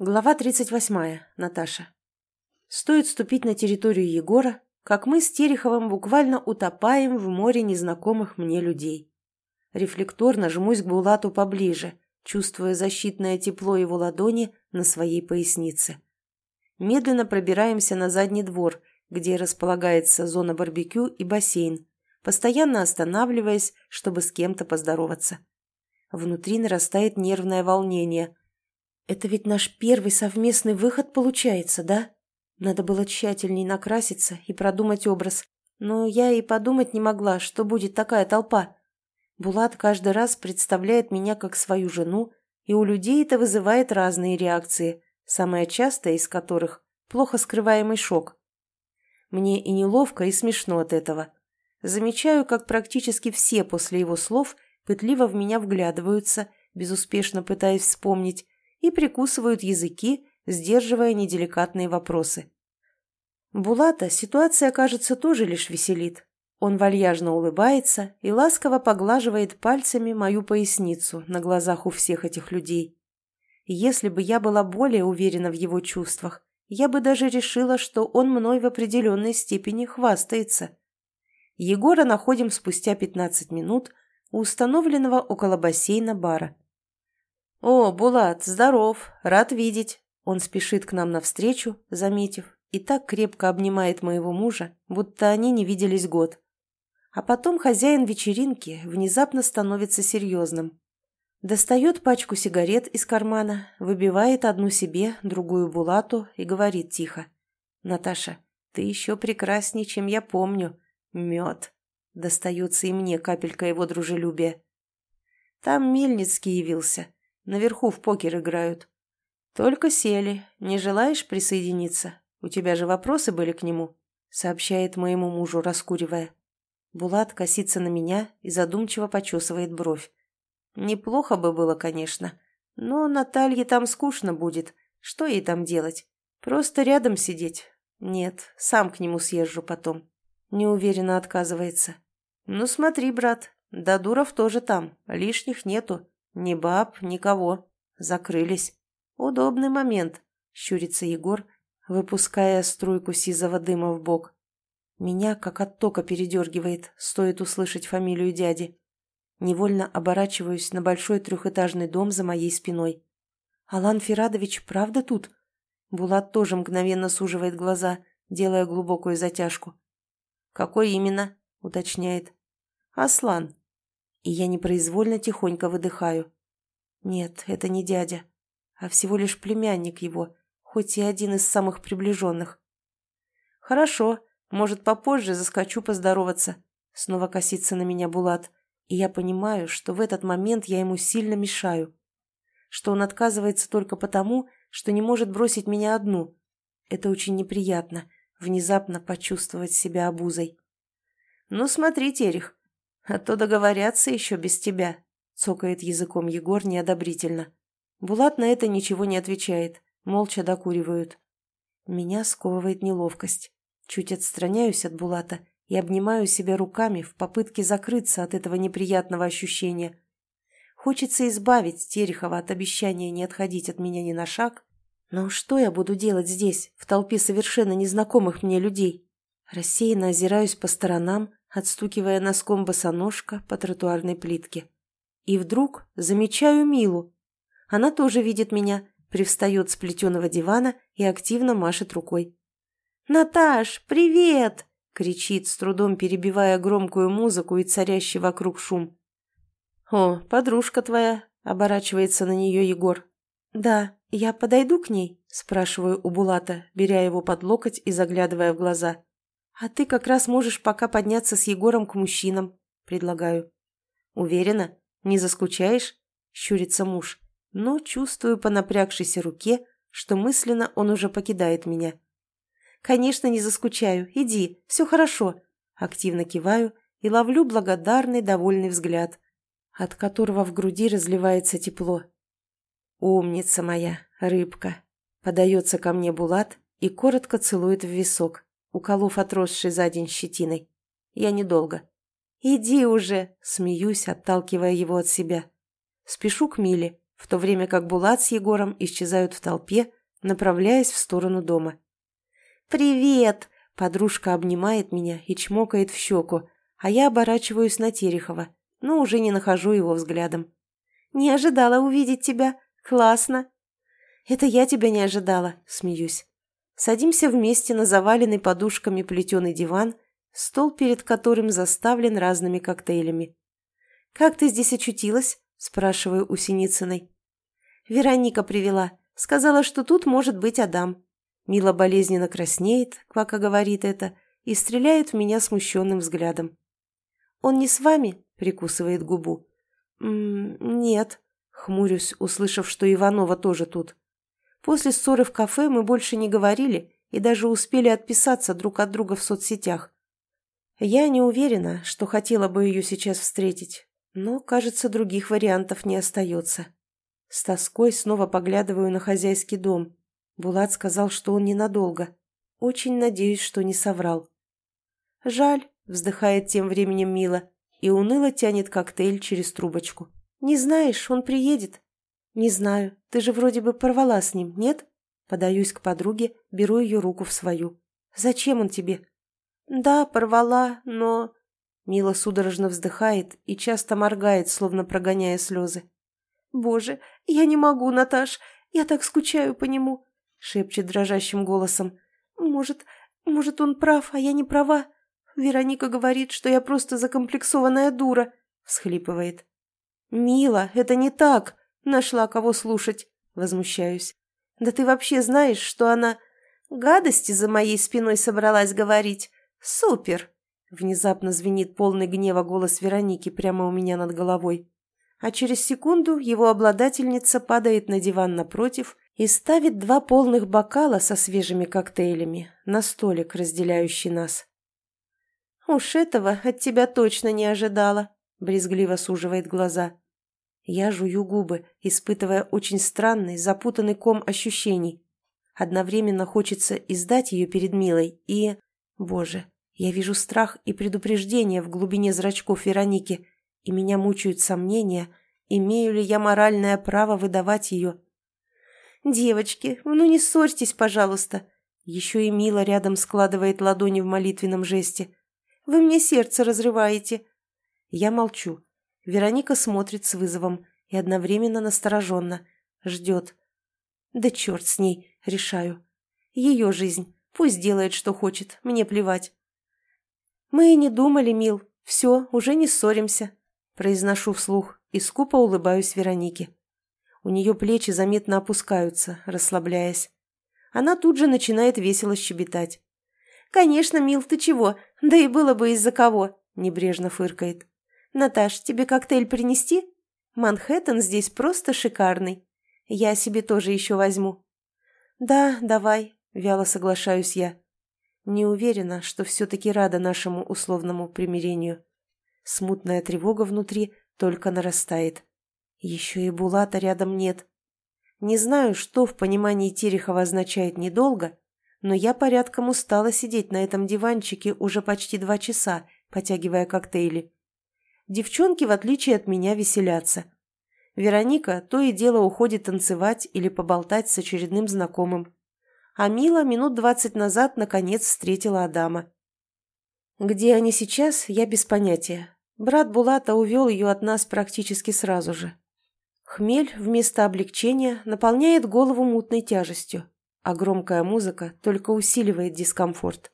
Глава 38. Наташа. Стоит ступить на территорию Егора, как мы с Тереховым буквально утопаем в море незнакомых мне людей. Рефлекторно жмусь к Булату поближе, чувствуя защитное тепло его ладони на своей пояснице. Медленно пробираемся на задний двор, где располагается зона барбекю и бассейн, постоянно останавливаясь, чтобы с кем-то поздороваться. Внутри нарастает нервное волнение – это ведь наш первый совместный выход получается, да? Надо было тщательней накраситься и продумать образ. Но я и подумать не могла, что будет такая толпа. Булат каждый раз представляет меня как свою жену, и у людей это вызывает разные реакции, самая частая из которых – плохо скрываемый шок. Мне и неловко, и смешно от этого. Замечаю, как практически все после его слов пытливо в меня вглядываются, безуспешно пытаясь вспомнить, и прикусывают языки, сдерживая неделикатные вопросы. Булата ситуация, кажется, тоже лишь веселит. Он вальяжно улыбается и ласково поглаживает пальцами мою поясницу на глазах у всех этих людей. Если бы я была более уверена в его чувствах, я бы даже решила, что он мной в определенной степени хвастается. Егора находим спустя 15 минут у установленного около бассейна бара. «О, Булат, здоров, рад видеть!» Он спешит к нам навстречу, заметив, и так крепко обнимает моего мужа, будто они не виделись год. А потом хозяин вечеринки внезапно становится серьезным. Достает пачку сигарет из кармана, выбивает одну себе, другую Булату и говорит тихо. «Наташа, ты еще прекраснее, чем я помню. Мед!» Достается и мне капелька его дружелюбия. Там Мельницкий явился. Наверху в покер играют. Только сели. Не желаешь присоединиться? У тебя же вопросы были к нему?» Сообщает моему мужу, раскуривая. Булат косится на меня и задумчиво почесывает бровь. «Неплохо бы было, конечно. Но Наталье там скучно будет. Что ей там делать? Просто рядом сидеть? Нет, сам к нему съезжу потом». Неуверенно отказывается. «Ну смотри, брат, Дадуров тоже там, лишних нету. Ни баб, никого. Закрылись. Удобный момент, щурится Егор, выпуская струйку сизого дыма в бок. Меня как от тока передергивает, стоит услышать фамилию дяди. Невольно оборачиваюсь на большой трехэтажный дом за моей спиной. «Алан Ферадович, правда тут?» Булат тоже мгновенно суживает глаза, делая глубокую затяжку. «Какой именно?» — уточняет. «Аслан», и я непроизвольно тихонько выдыхаю. Нет, это не дядя, а всего лишь племянник его, хоть и один из самых приближенных. Хорошо, может, попозже заскочу поздороваться. Снова косится на меня Булат, и я понимаю, что в этот момент я ему сильно мешаю. Что он отказывается только потому, что не может бросить меня одну. Это очень неприятно, внезапно почувствовать себя обузой. «Ну смотри, Терих, а то договорятся еще без тебя», — цокает языком Егор неодобрительно. Булат на это ничего не отвечает, молча докуривают. Меня сковывает неловкость. Чуть отстраняюсь от Булата и обнимаю себя руками в попытке закрыться от этого неприятного ощущения. Хочется избавить Терехова от обещания не отходить от меня ни на шаг, но что я буду делать здесь, в толпе совершенно незнакомых мне людей? Рассеянно озираюсь по сторонам, отстукивая носком босоножка по тротуарной плитке. И вдруг замечаю Милу. Она тоже видит меня, привстает с плетеного дивана и активно машет рукой. «Наташ, привет!» — кричит, с трудом перебивая громкую музыку и царящий вокруг шум. «О, подружка твоя!» — оборачивается на нее Егор. «Да, я подойду к ней?» — спрашиваю у Булата, беря его под локоть и заглядывая в глаза. «А ты как раз можешь пока подняться с Егором к мужчинам», — предлагаю. «Уверена? Не заскучаешь?» — щурится муж, но чувствую по напрягшейся руке, что мысленно он уже покидает меня. «Конечно, не заскучаю. Иди, все хорошо». Активно киваю и ловлю благодарный, довольный взгляд, от которого в груди разливается тепло. «Умница моя, рыбка!» Подается ко мне Булат и коротко целует в висок уколов отросшей за день щетиной. Я недолго. «Иди уже!» – смеюсь, отталкивая его от себя. Спешу к Миле, в то время как Булат с Егором исчезают в толпе, направляясь в сторону дома. «Привет!» – подружка обнимает меня и чмокает в щеку, а я оборачиваюсь на Терехова, но уже не нахожу его взглядом. «Не ожидала увидеть тебя. Классно!» «Это я тебя не ожидала», – смеюсь. Садимся вместе на заваленный подушками плетеный диван, стол перед которым заставлен разными коктейлями. «Как ты здесь очутилась?» – спрашиваю у Синицыной. «Вероника привела. Сказала, что тут может быть Адам». Мила болезненно краснеет, Квака говорит это, и стреляет в меня смущенным взглядом. «Он не с вами?» – прикусывает губу. «М -м, «Нет», – хмурюсь, услышав, что Иванова тоже тут. После ссоры в кафе мы больше не говорили и даже успели отписаться друг от друга в соцсетях. Я не уверена, что хотела бы ее сейчас встретить, но, кажется, других вариантов не остается. С тоской снова поглядываю на хозяйский дом. Булат сказал, что он ненадолго. Очень надеюсь, что не соврал. «Жаль», — вздыхает тем временем Мила и уныло тянет коктейль через трубочку. «Не знаешь, он приедет». «Не знаю. Ты же вроде бы порвала с ним, нет?» Подаюсь к подруге, беру ее руку в свою. «Зачем он тебе?» «Да, порвала, но...» Мила судорожно вздыхает и часто моргает, словно прогоняя слезы. «Боже, я не могу, Наташ, я так скучаю по нему», — шепчет дрожащим голосом. «Может, может, он прав, а я не права? Вероника говорит, что я просто закомплексованная дура», — всхлипывает. «Мила, это не так!» Нашла кого слушать. Возмущаюсь. Да ты вообще знаешь, что она... Гадости за моей спиной собралась говорить. Супер! Внезапно звенит полный гнева голос Вероники прямо у меня над головой. А через секунду его обладательница падает на диван напротив и ставит два полных бокала со свежими коктейлями на столик, разделяющий нас. «Уж этого от тебя точно не ожидала», — брезгливо суживает глаза. Я жую губы, испытывая очень странный, запутанный ком ощущений. Одновременно хочется издать ее перед Милой и... Боже, я вижу страх и предупреждение в глубине зрачков Вероники, и меня мучают сомнения, имею ли я моральное право выдавать ее. «Девочки, ну не ссорьтесь, пожалуйста!» Еще и Мила рядом складывает ладони в молитвенном жесте. «Вы мне сердце разрываете!» Я молчу, Вероника смотрит с вызовом и одновременно настороженно. Ждет. Да черт с ней, решаю. Ее жизнь. Пусть делает, что хочет. Мне плевать. Мы и не думали, мил. Все, уже не ссоримся. Произношу вслух и скупо улыбаюсь Веронике. У нее плечи заметно опускаются, расслабляясь. Она тут же начинает весело щебетать. «Конечно, мил, ты чего? Да и было бы из-за кого!» – небрежно фыркает. «Наташ, тебе коктейль принести? Манхэттен здесь просто шикарный. Я себе тоже еще возьму». «Да, давай», — вяло соглашаюсь я. Не уверена, что все-таки рада нашему условному примирению. Смутная тревога внутри только нарастает. Еще и Булата рядом нет. Не знаю, что в понимании Терехова означает «недолго», но я порядком устала сидеть на этом диванчике уже почти два часа, потягивая коктейли. Девчонки, в отличие от меня, веселятся. Вероника то и дело уходит танцевать или поболтать с очередным знакомым. А Мила минут двадцать назад наконец встретила Адама. Где они сейчас, я без понятия. Брат Булата увел ее от нас практически сразу же. Хмель вместо облегчения наполняет голову мутной тяжестью, а громкая музыка только усиливает дискомфорт.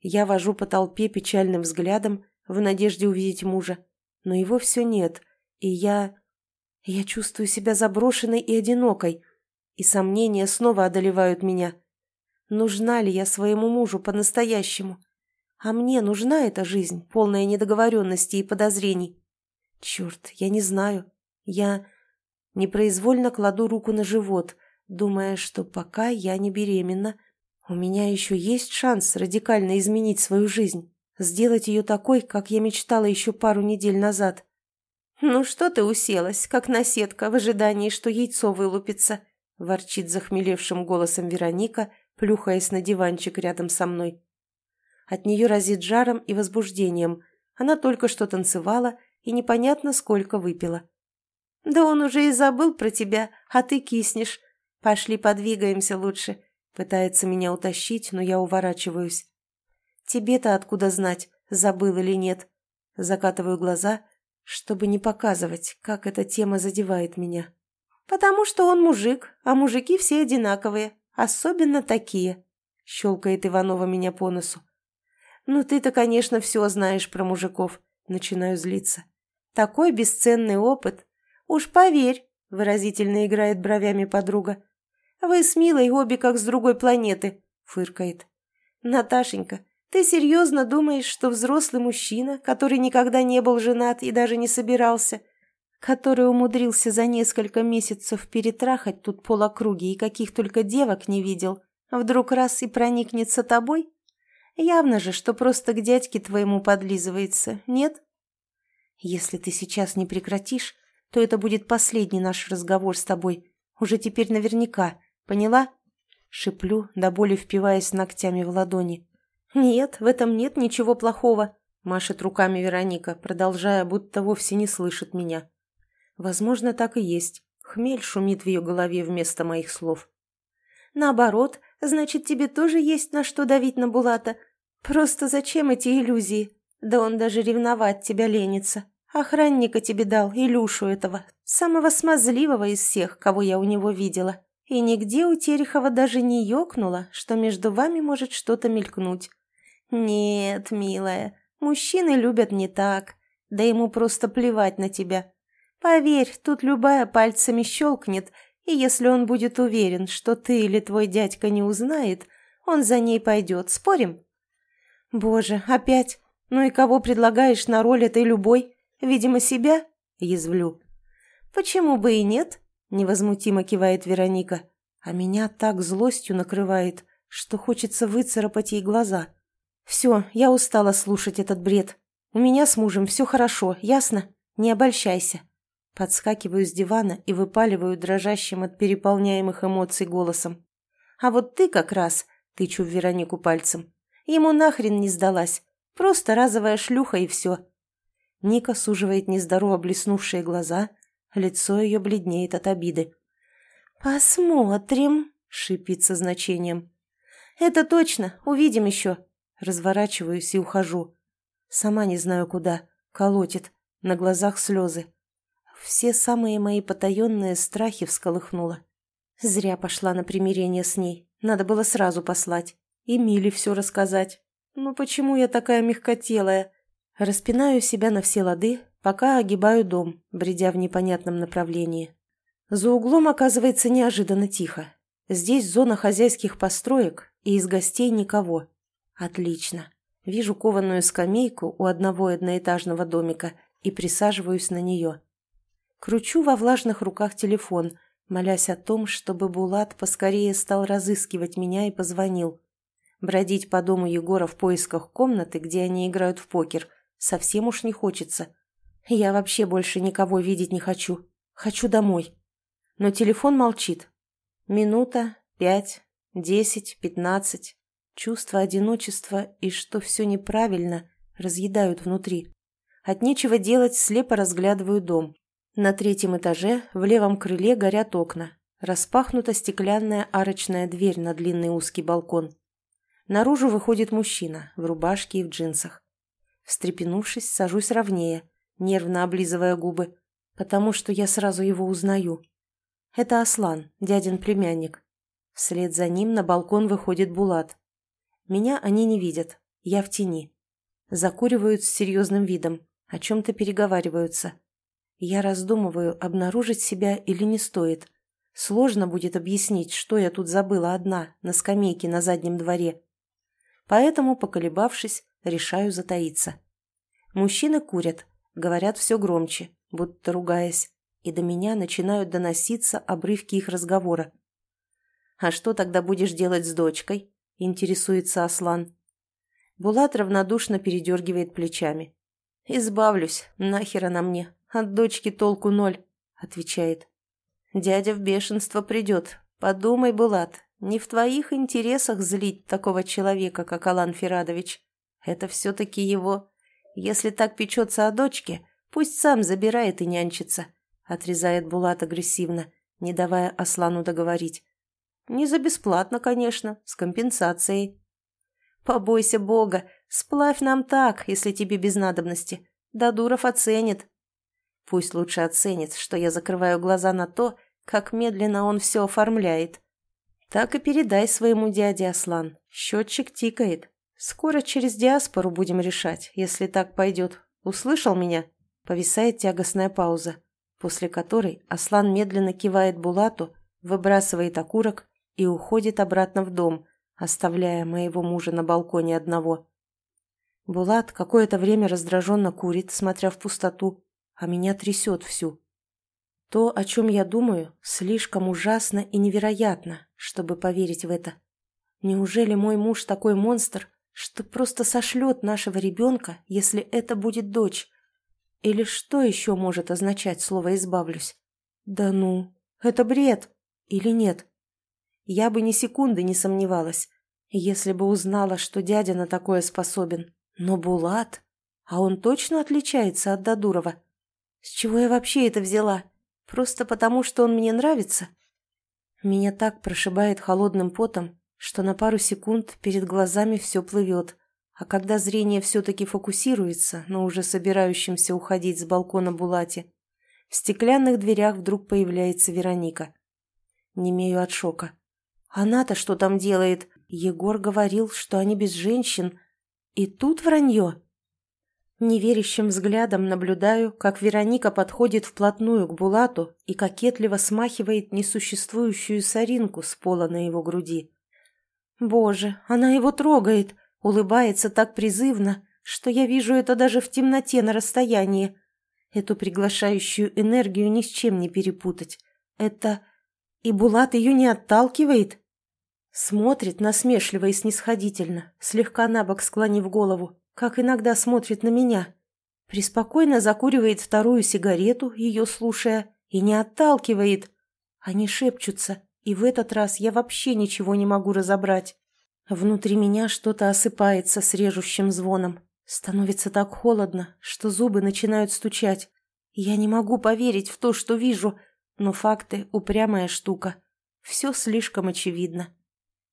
Я вожу по толпе печальным взглядом в надежде увидеть мужа но его все нет, и я... Я чувствую себя заброшенной и одинокой, и сомнения снова одолевают меня. Нужна ли я своему мужу по-настоящему? А мне нужна эта жизнь, полная недоговоренностей и подозрений? Черт, я не знаю. Я непроизвольно кладу руку на живот, думая, что пока я не беременна, у меня еще есть шанс радикально изменить свою жизнь. Сделать ее такой, как я мечтала еще пару недель назад. «Ну что ты уселась, как наседка, в ожидании, что яйцо вылупится?» – ворчит захмелевшим голосом Вероника, плюхаясь на диванчик рядом со мной. От нее разит жаром и возбуждением. Она только что танцевала и непонятно сколько выпила. Да он уже и забыл про тебя, а ты киснешь. Пошли подвигаемся лучше. Пытается меня утащить, но я уворачиваюсь. Тебе-то откуда знать, забыл или нет? Закатываю глаза, чтобы не показывать, как эта тема задевает меня. Потому что он мужик, а мужики все одинаковые, особенно такие. Щелкает Иванова меня по носу. Ну ты-то, конечно, все знаешь про мужиков. Начинаю злиться. Такой бесценный опыт. Уж поверь, выразительно играет бровями подруга. Вы с Милой обе как с другой планеты, фыркает. Наташенька, ты серьезно думаешь, что взрослый мужчина, который никогда не был женат и даже не собирался, который умудрился за несколько месяцев перетрахать тут полокруги и каких только девок не видел, вдруг раз и проникнется тобой? Явно же, что просто к дядьке твоему подлизывается, нет? Если ты сейчас не прекратишь, то это будет последний наш разговор с тобой. Уже теперь наверняка. Поняла?» Шиплю, до боли впиваясь ногтями в ладони. «Нет, в этом нет ничего плохого», — машет руками Вероника, продолжая, будто вовсе не слышит меня. Возможно, так и есть. Хмель шумит в ее голове вместо моих слов. «Наоборот, значит, тебе тоже есть на что давить на Булата. Просто зачем эти иллюзии? Да он даже ревновать тебя ленится. Охранника тебе дал, Илюшу этого, самого смазливого из всех, кого я у него видела. И нигде у Терехова даже не ёкнуло, что между вами может что-то мелькнуть. Нет, милая, мужчины любят не так. Да ему просто плевать на тебя. Поверь, тут любая пальцами щелкнет, и если он будет уверен, что ты или твой дядька не узнает, он за ней пойдет. Спорим? Боже, опять? Ну и кого предлагаешь на роль этой любой? Видимо, себя?» – язвлю. «Почему бы и нет?» – невозмутимо кивает Вероника. А меня так злостью накрывает, что хочется выцарапать ей глаза. «Все, я устала слушать этот бред. У меня с мужем все хорошо, ясно? Не обольщайся». Подскакиваю с дивана и выпаливаю дрожащим от переполняемых эмоций голосом. «А вот ты как раз», – тычу в Веронику пальцем, – «ему нахрен не сдалась. Просто разовая шлюха и все. Ника суживает нездорово блеснувшие глаза, лицо ее бледнеет от обиды. «Посмотрим», — шипит со значением. «Это точно, увидим еще». Разворачиваюсь и ухожу. Сама не знаю куда. Колотит. На глазах слезы. Все самые мои потаенные страхи всколыхнула. Зря пошла на примирение с ней. Надо было сразу послать. И Миле все рассказать. Ну почему я такая мягкотелая? Распинаю себя на все лады, пока огибаю дом, бредя в непонятном направлении. За углом оказывается неожиданно тихо. Здесь зона хозяйских построек, и из гостей никого. Отлично. Вижу кованую скамейку у одного одноэтажного домика и присаживаюсь на нее. Кручу во влажных руках телефон, молясь о том, чтобы Булат поскорее стал разыскивать меня и позвонил. Бродить по дому Егора в поисках комнаты, где они играют в покер – Совсем уж не хочется. Я вообще больше никого видеть не хочу. Хочу домой. Но телефон молчит. Минута, пять, десять, пятнадцать. Чувство одиночества и что все неправильно разъедают внутри. От нечего делать слепо разглядываю дом. На третьем этаже в левом крыле горят окна. Распахнута стеклянная арочная дверь на длинный узкий балкон. Наружу выходит мужчина в рубашке и в джинсах. Встрепенувшись, сажусь ровнее, нервно облизывая губы, потому что я сразу его узнаю. Это Аслан, дядин племянник. Вслед за ним на балкон выходит Булат. Меня они не видят, я в тени. Закуривают с серьезным видом, о чем-то переговариваются. Я раздумываю, обнаружить себя или не стоит. Сложно будет объяснить, что я тут забыла одна, на скамейке на заднем дворе. Поэтому, поколебавшись, решаю затаиться. Мужчины курят, говорят все громче, будто ругаясь, и до меня начинают доноситься обрывки их разговора. «А что тогда будешь делать с дочкой?» – интересуется Аслан. Булат равнодушно передергивает плечами. «Избавлюсь, нахер она мне, от дочки толку ноль», – отвечает. «Дядя в бешенство придет. Подумай, Булат, не в твоих интересах злить такого человека, как Алан Ферадович. Это все-таки его. Если так печется о дочке, пусть сам забирает и нянчится. отрезает Булат агрессивно, не давая Аслану договорить. «Не за бесплатно, конечно, с компенсацией». «Побойся Бога, сплавь нам так, если тебе без надобности. Дадуров оценит». «Пусть лучше оценит, что я закрываю глаза на то, как медленно он все оформляет. Так и передай своему дяде, Аслан. Счетчик тикает. Скоро через диаспору будем решать, если так пойдет. Услышал меня?» Повисает тягостная пауза, после которой Аслан медленно кивает Булату, выбрасывает окурок и уходит обратно в дом, оставляя моего мужа на балконе одного. Булат какое-то время раздраженно курит, смотря в пустоту, а меня трясет всю. То, о чем я думаю, слишком ужасно и невероятно, чтобы поверить в это. Неужели мой муж такой монстр, что просто сошлет нашего ребенка, если это будет дочь? Или что еще может означать слово «избавлюсь»? Да ну, это бред. Или нет? Я бы ни секунды не сомневалась, если бы узнала, что дядя на такое способен. Но Булат... А он точно отличается от Дадурова? С чего я вообще это взяла? Просто потому, что он мне нравится? Меня так прошибает холодным потом, что на пару секунд перед глазами все плывет. А когда зрение все-таки фокусируется на уже собирающемся уходить с балкона Булате, в стеклянных дверях вдруг появляется Вероника. Немею от шока. Она-то что там делает? Егор говорил, что они без женщин. И тут вранье. Неверящим взглядом наблюдаю, как Вероника подходит вплотную к Булату и кокетливо смахивает несуществующую соринку с пола на его груди. Боже, она его трогает, улыбается так призывно, что я вижу это даже в темноте на расстоянии. Эту приглашающую энергию ни с чем не перепутать. Это... И Булат ее не отталкивает? Смотрит насмешливо и снисходительно, слегка набок склонив голову, как иногда смотрит на меня. Приспокойно закуривает вторую сигарету, ее слушая, и не отталкивает. Они шепчутся, и в этот раз я вообще ничего не могу разобрать. Внутри меня что-то осыпается с режущим звоном. Становится так холодно, что зубы начинают стучать. Я не могу поверить в то, что вижу, но факты — упрямая штука. Все слишком очевидно.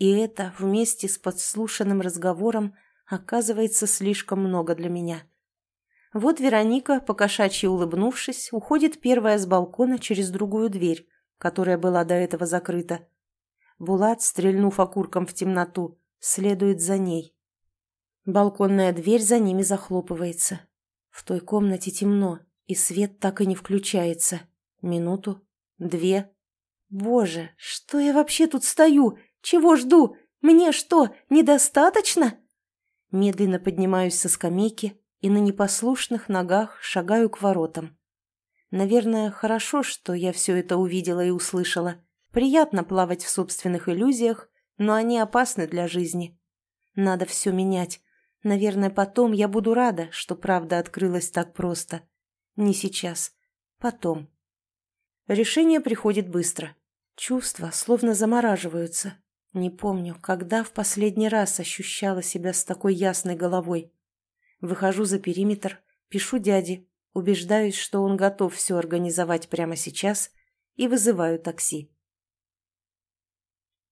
И это вместе с подслушанным разговором оказывается слишком много для меня. Вот Вероника, покошачьи улыбнувшись, уходит первая с балкона через другую дверь, которая была до этого закрыта. Булат, стрельнув окурком в темноту, следует за ней. Балконная дверь за ними захлопывается. В той комнате темно, и свет так и не включается. Минуту, две. Боже, что я вообще тут стою? Чего жду? Мне что, недостаточно? Медленно поднимаюсь со скамейки и на непослушных ногах шагаю к воротам. Наверное, хорошо, что я все это увидела и услышала. Приятно плавать в собственных иллюзиях, но они опасны для жизни. Надо все менять. Наверное, потом я буду рада, что правда открылась так просто. Не сейчас. Потом. Решение приходит быстро. Чувства словно замораживаются. Не помню, когда в последний раз ощущала себя с такой ясной головой. Выхожу за периметр, пишу дяде, убеждаюсь, что он готов все организовать прямо сейчас, и вызываю такси.